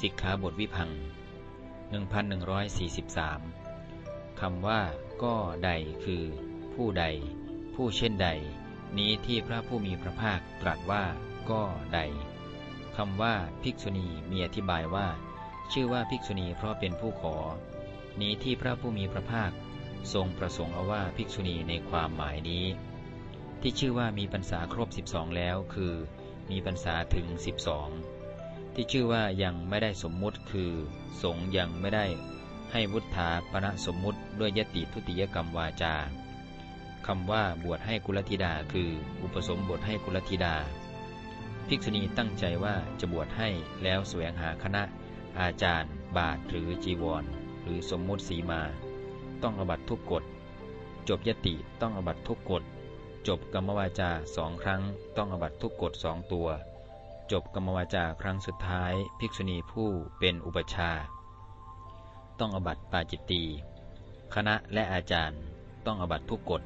สิกขาบทวิพัง 1143 คำว่า ก็ใดคือ ผู้ใด ผู้เช่นใด นี้ที่พระผู้มีพระภาคตรัสว่า ก็ใดคำว่าภิกษุณีมีอธิบายว่า ชื่อว่าภิกษุณีเพราะเป็นผู้ขอ นี้ที่พระผู้มีพระภาคทรงประสงค์เอาว่าภิกษุณีในความหมายนี้ ที่ชื่อว่ามีพรรษาครบ 12 แล้วคือ มีพรรษาถึง 12 ที่ชื่อว่ายังไม่ได้สมมุติคือ สงยังไม่ได้ให้วุฒาปณะสมมุติด้วยยติทุติยกรรมวาจาคำว่าบวชให้กุลธิดาคือ อุปสมบทให้กุลธิดา ภิกษุณีตั้งใจว่าจะบวชให้แล้วแสวงหาคณะ อาจารย์ บาทหรือจีวร หรือสมมุติสีมา ต้องอบัตทุกกฎ จบยติต้องอบัตทุกกฎ จบกรรมวาจาสองครั้ง ต้องอบัตทุกกฎสองตัว จบกรรมวาจาครั้งสุดท้าย ภิกษุณีผู้เป็นอุปชา ต้องอบัตปาจิตตีคณะและอาจารย์ ต้องอบัตทุกกฎ